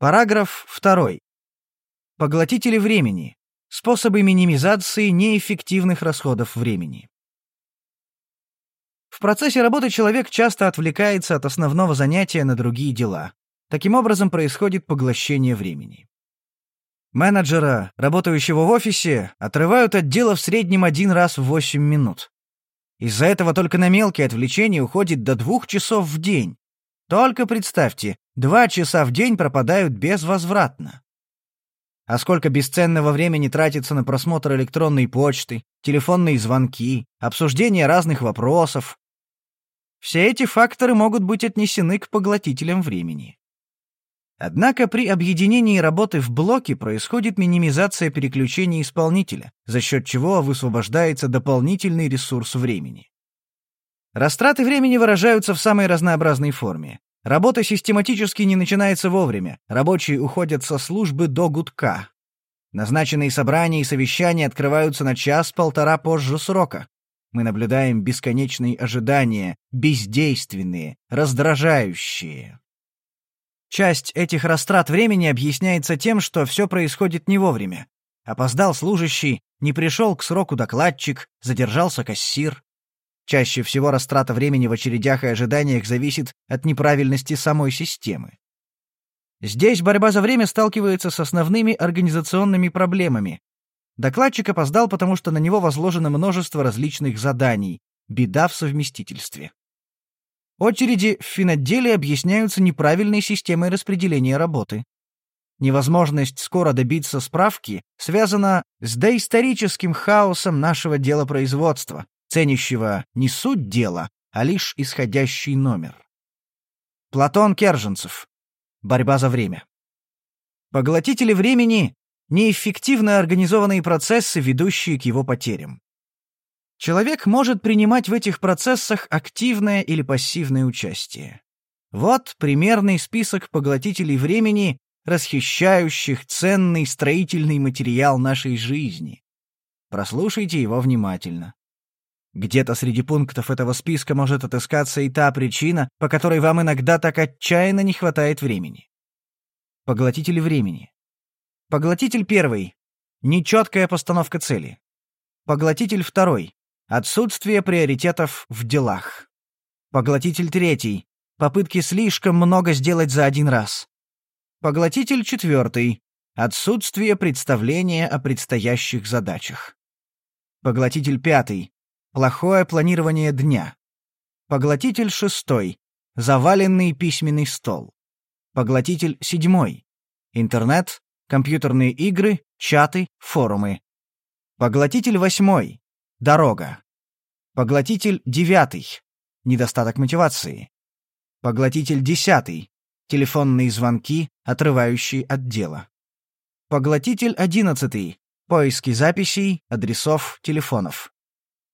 Параграф 2. Поглотители времени. Способы минимизации неэффективных расходов времени. В процессе работы человек часто отвлекается от основного занятия на другие дела. Таким образом происходит поглощение времени. Менеджера, работающего в офисе, отрывают от дела в среднем один раз в 8 минут. Из-за этого только на мелкие отвлечения уходит до двух часов в день. Только представьте, два часа в день пропадают безвозвратно. А сколько бесценного времени тратится на просмотр электронной почты, телефонные звонки, обсуждение разных вопросов. Все эти факторы могут быть отнесены к поглотителям времени. Однако при объединении работы в блоки происходит минимизация переключения исполнителя, за счет чего высвобождается дополнительный ресурс времени. Растраты времени выражаются в самой разнообразной форме. Работа систематически не начинается вовремя, рабочие уходят со службы до гудка. Назначенные собрания и совещания открываются на час-полтора позже срока. Мы наблюдаем бесконечные ожидания, бездейственные, раздражающие. Часть этих растрат времени объясняется тем, что все происходит не вовремя. Опоздал служащий, не пришел к сроку докладчик, задержался кассир. Чаще всего растрата времени в очередях и ожиданиях зависит от неправильности самой системы. Здесь борьба за время сталкивается с основными организационными проблемами. Докладчик опоздал, потому что на него возложено множество различных заданий. Беда в совместительстве. Очереди в финотделе объясняются неправильной системой распределения работы. Невозможность скоро добиться справки связана с доисторическим хаосом нашего делопроизводства, ценящего не суть дела, а лишь исходящий номер. Платон Керженцев. Борьба за время. Поглотители времени — неэффективно организованные процессы, ведущие к его потерям. Человек может принимать в этих процессах активное или пассивное участие. Вот примерный список поглотителей времени, расхищающих ценный строительный материал нашей жизни. Прослушайте его внимательно. Где-то среди пунктов этого списка может отыскаться и та причина, по которой вам иногда так отчаянно не хватает времени. Поглотители времени. Поглотитель первый. Нечеткая постановка цели. Поглотитель второй. Отсутствие приоритетов в делах. Поглотитель третий. Попытки слишком много сделать за один раз. Поглотитель четвертый. Отсутствие представления о предстоящих задачах. Поглотитель пятый. Плохое планирование дня. Поглотитель шестой. Заваленный письменный стол. Поглотитель седьмой. Интернет, компьютерные игры, чаты, форумы. Поглотитель восьмой. Дорога. Поглотитель девятый. Недостаток мотивации. Поглотитель десятый. Телефонные звонки, отрывающие от дела. Поглотитель одиннадцатый. Поиски записей, адресов, телефонов.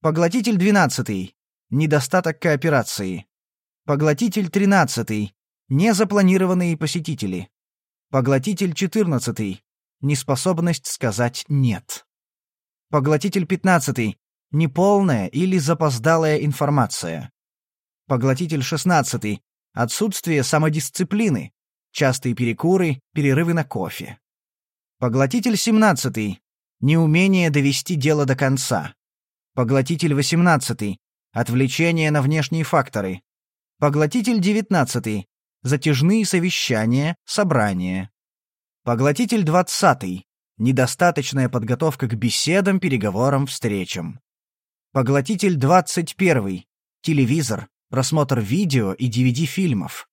Поглотитель двенадцатый. Недостаток кооперации. Поглотитель тринадцатый. Незапланированные посетители. Поглотитель четырнадцатый. Неспособность сказать «нет». Поглотитель пятнадцатый неполная или запоздалая информация. Поглотитель 16. Отсутствие самодисциплины. Частые перекуры, перерывы на кофе. Поглотитель 17. Неумение довести дело до конца. Поглотитель 18. Отвлечение на внешние факторы. Поглотитель 19. Затяжные совещания, собрания. Поглотитель 20. Недостаточная подготовка к беседам, переговорам, встречам. Поглотитель 21. Телевизор, просмотр видео и DVD-фильмов.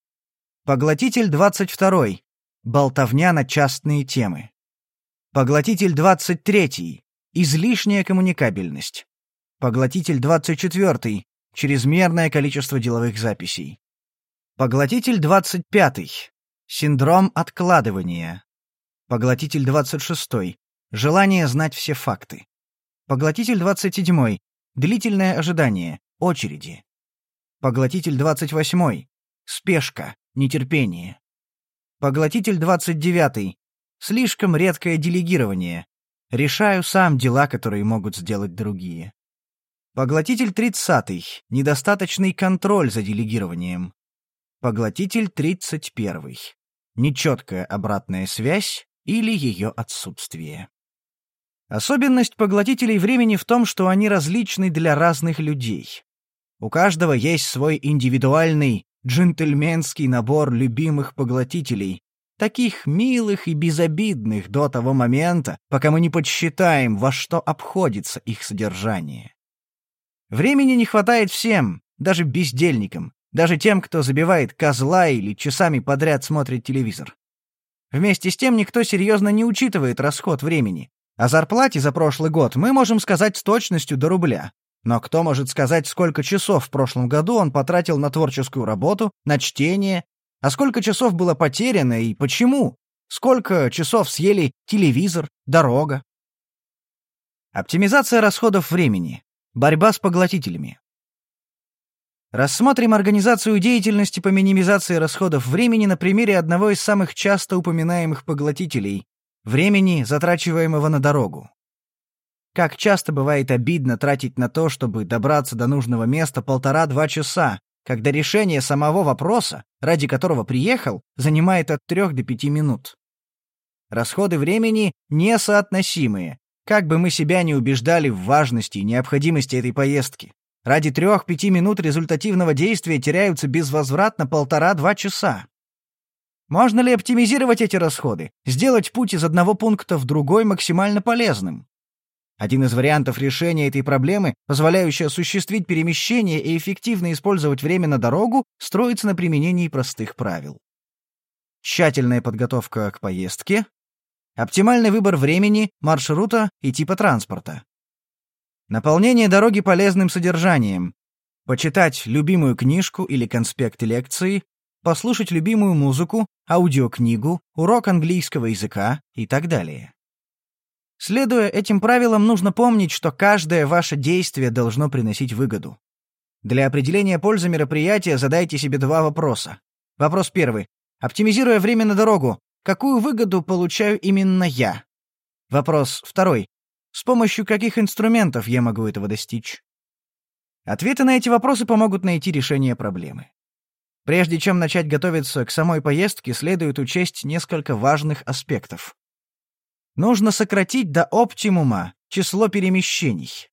Поглотитель 22. Болтовня на частные темы. Поглотитель 23. Излишняя коммуникабельность. Поглотитель 24. Чрезмерное количество деловых записей. Поглотитель 25. Синдром откладывания. Поглотитель 26. Желание знать все факты. Поглотитель 27. Длительное ожидание. Очереди. Поглотитель 28. Спешка. Нетерпение. Поглотитель 29. Слишком редкое делегирование. Решаю сам дела, которые могут сделать другие. Поглотитель 30. Недостаточный контроль за делегированием. Поглотитель 31. нечеткая обратная связь или ее отсутствие. Особенность поглотителей времени в том, что они различны для разных людей. У каждого есть свой индивидуальный, джентльменский набор любимых поглотителей, таких милых и безобидных до того момента, пока мы не подсчитаем, во что обходится их содержание. Времени не хватает всем, даже бездельникам, даже тем, кто забивает козла или часами подряд смотрит телевизор. Вместе с тем никто серьезно не учитывает расход времени. О зарплате за прошлый год мы можем сказать с точностью до рубля. Но кто может сказать, сколько часов в прошлом году он потратил на творческую работу, на чтение, а сколько часов было потеряно и почему? Сколько часов съели телевизор, дорога? Оптимизация расходов времени. Борьба с поглотителями. Рассмотрим организацию деятельности по минимизации расходов времени на примере одного из самых часто упоминаемых поглотителей — времени, затрачиваемого на дорогу. Как часто бывает обидно тратить на то, чтобы добраться до нужного места полтора-два часа, когда решение самого вопроса, ради которого приехал, занимает от трех до пяти минут. Расходы времени несоотносимые, как бы мы себя не убеждали в важности и необходимости этой поездки. Ради трех-пяти минут результативного действия теряются безвозвратно полтора-два часа. Можно ли оптимизировать эти расходы, сделать путь из одного пункта в другой максимально полезным? Один из вариантов решения этой проблемы, позволяющий осуществить перемещение и эффективно использовать время на дорогу, строится на применении простых правил. Тщательная подготовка к поездке, оптимальный выбор времени, маршрута и типа транспорта, Наполнение дороги полезным содержанием. Почитать любимую книжку или конспект лекции, послушать любимую музыку, аудиокнигу, урок английского языка и так далее. Следуя этим правилам, нужно помнить, что каждое ваше действие должно приносить выгоду. Для определения пользы мероприятия задайте себе два вопроса. Вопрос первый. Оптимизируя время на дорогу, какую выгоду получаю именно я? Вопрос второй. С помощью каких инструментов я могу этого достичь? Ответы на эти вопросы помогут найти решение проблемы. Прежде чем начать готовиться к самой поездке, следует учесть несколько важных аспектов. Нужно сократить до оптимума число перемещений.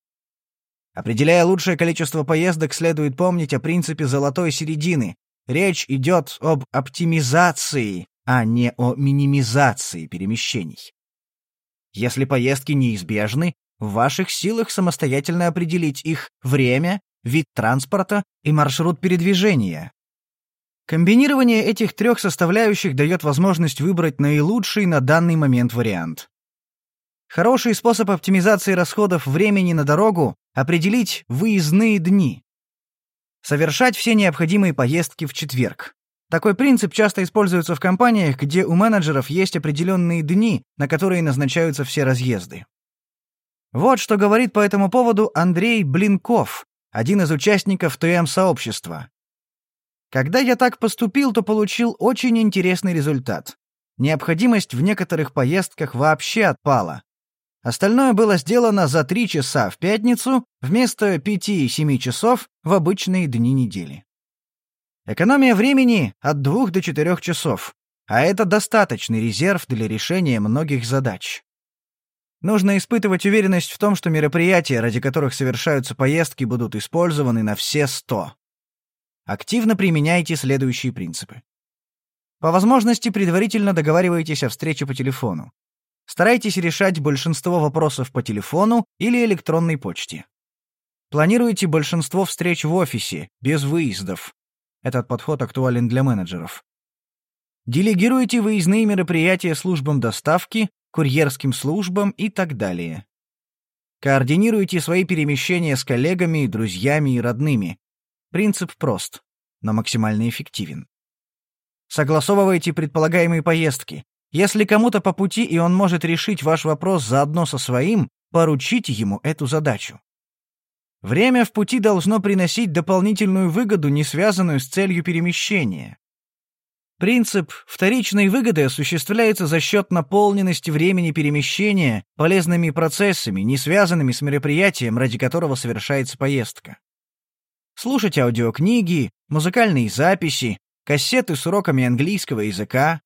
Определяя лучшее количество поездок, следует помнить о принципе золотой середины. Речь идет об оптимизации, а не о минимизации перемещений. Если поездки неизбежны, в ваших силах самостоятельно определить их время, вид транспорта и маршрут передвижения. Комбинирование этих трех составляющих дает возможность выбрать наилучший на данный момент вариант. Хороший способ оптимизации расходов времени на дорогу — определить выездные дни. Совершать все необходимые поездки в четверг. Такой принцип часто используется в компаниях, где у менеджеров есть определенные дни, на которые назначаются все разъезды. Вот что говорит по этому поводу Андрей Блинков, один из участников ТМ-сообщества. Когда я так поступил, то получил очень интересный результат. Необходимость в некоторых поездках вообще отпала. Остальное было сделано за три часа в пятницу вместо пяти-семи часов в обычные дни недели. Экономия времени от двух до четырех часов, а это достаточный резерв для решения многих задач. Нужно испытывать уверенность в том, что мероприятия, ради которых совершаются поездки, будут использованы на все сто. Активно применяйте следующие принципы. По возможности предварительно договаривайтесь о встрече по телефону. Старайтесь решать большинство вопросов по телефону или электронной почте. Планируйте большинство встреч в офисе, без выездов, этот подход актуален для менеджеров. Делегируйте выездные мероприятия службам доставки, курьерским службам и так далее. Координируйте свои перемещения с коллегами, друзьями и родными. Принцип прост, но максимально эффективен. Согласовывайте предполагаемые поездки. Если кому-то по пути и он может решить ваш вопрос заодно со своим, поручите ему эту задачу. Время в пути должно приносить дополнительную выгоду, не связанную с целью перемещения. Принцип вторичной выгоды осуществляется за счет наполненности времени перемещения полезными процессами, не связанными с мероприятием, ради которого совершается поездка. Слушать аудиокниги, музыкальные записи, кассеты с уроками английского языка,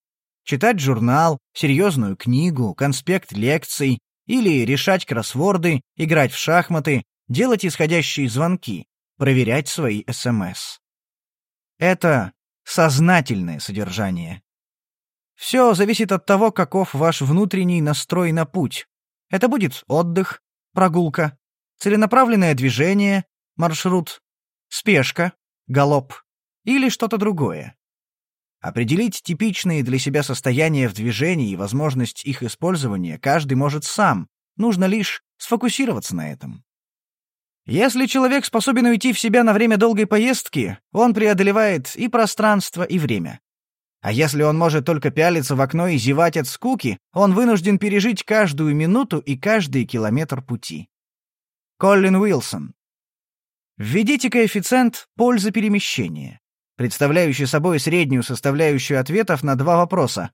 читать журнал, серьезную книгу, конспект лекций или решать кроссворды, играть в шахматы, делать исходящие звонки, проверять свои СМС. Это сознательное содержание. Все зависит от того, каков ваш внутренний настрой на путь. Это будет отдых, прогулка, целенаправленное движение, маршрут, спешка, галоп или что-то другое. Определить типичные для себя состояния в движении и возможность их использования каждый может сам, нужно лишь сфокусироваться на этом. Если человек способен уйти в себя на время долгой поездки, он преодолевает и пространство, и время. А если он может только пялиться в окно и зевать от скуки, он вынужден пережить каждую минуту и каждый километр пути. Коллин Уилсон. Введите коэффициент пользы перемещения представляющий собой среднюю составляющую ответов на два вопроса.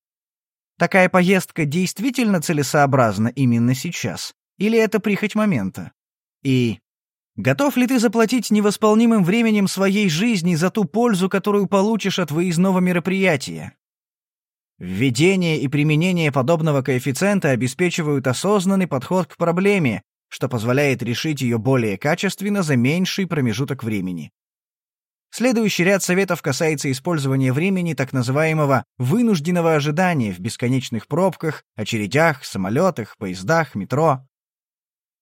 Такая поездка действительно целесообразна именно сейчас? Или это прихоть момента? И готов ли ты заплатить невосполнимым временем своей жизни за ту пользу, которую получишь от выездного мероприятия? Введение и применение подобного коэффициента обеспечивают осознанный подход к проблеме, что позволяет решить ее более качественно за меньший промежуток времени. Следующий ряд советов касается использования времени так называемого вынужденного ожидания в бесконечных пробках, очередях, самолетах, поездах, метро.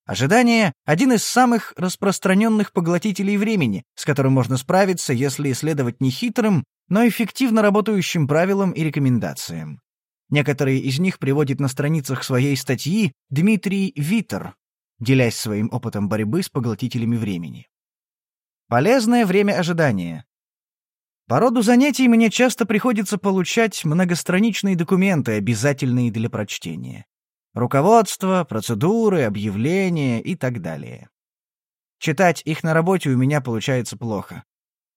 Ожидание — один из самых распространенных поглотителей времени, с которым можно справиться, если следовать не хитрым, но эффективно работающим правилам и рекомендациям. Некоторые из них приводит на страницах своей статьи Дмитрий Витер, делясь своим опытом борьбы с поглотителями времени. Полезное время ожидания. По роду занятий мне часто приходится получать многостраничные документы, обязательные для прочтения. Руководство, процедуры, объявления и так далее. Читать их на работе у меня получается плохо.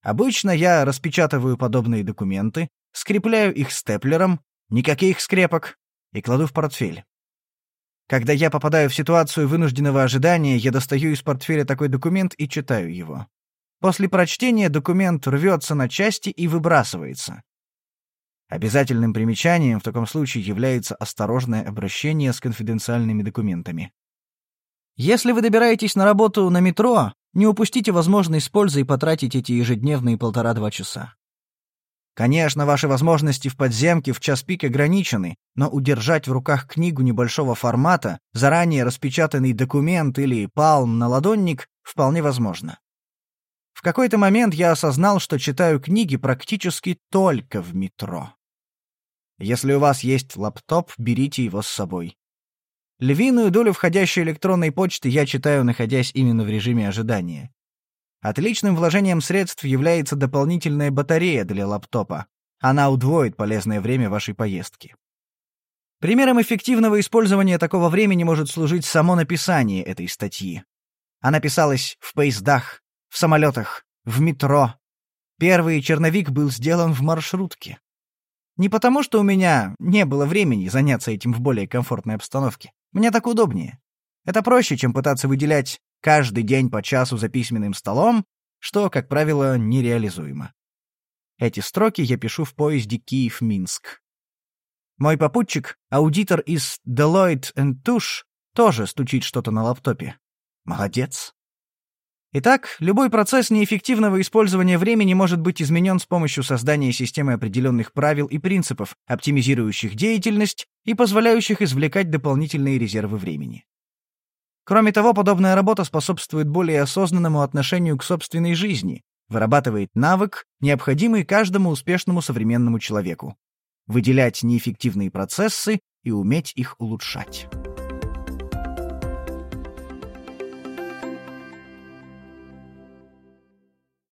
Обычно я распечатываю подобные документы, скрепляю их степлером, никаких скрепок, и кладу в портфель. Когда я попадаю в ситуацию вынужденного ожидания, я достаю из портфеля такой документ и читаю его. После прочтения документ рвется на части и выбрасывается. Обязательным примечанием в таком случае является осторожное обращение с конфиденциальными документами. Если вы добираетесь на работу на метро, не упустите возможность с пользой потратить эти ежедневные полтора-два часа. Конечно, ваши возможности в подземке в час пик ограничены, но удержать в руках книгу небольшого формата, заранее распечатанный документ или палм на ладонник вполне возможно. В какой-то момент я осознал, что читаю книги практически только в метро. Если у вас есть лаптоп, берите его с собой. Львиную долю входящей электронной почты я читаю, находясь именно в режиме ожидания. Отличным вложением средств является дополнительная батарея для лаптопа. Она удвоит полезное время вашей поездки. Примером эффективного использования такого времени может служить само написание этой статьи. Она писалась в поездах, в самолетах, в метро. Первый черновик был сделан в маршрутке. Не потому, что у меня не было времени заняться этим в более комфортной обстановке. Мне так удобнее. Это проще, чем пытаться выделять каждый день по часу за письменным столом, что, как правило, нереализуемо. Эти строки я пишу в поезде Киев-Минск. Мой попутчик, аудитор из Deloitte Touche, тоже стучит что-то на лаптопе. Молодец. Итак, любой процесс неэффективного использования времени может быть изменен с помощью создания системы определенных правил и принципов, оптимизирующих деятельность и позволяющих извлекать дополнительные резервы времени. Кроме того, подобная работа способствует более осознанному отношению к собственной жизни, вырабатывает навык, необходимый каждому успешному современному человеку — выделять неэффективные процессы и уметь их улучшать.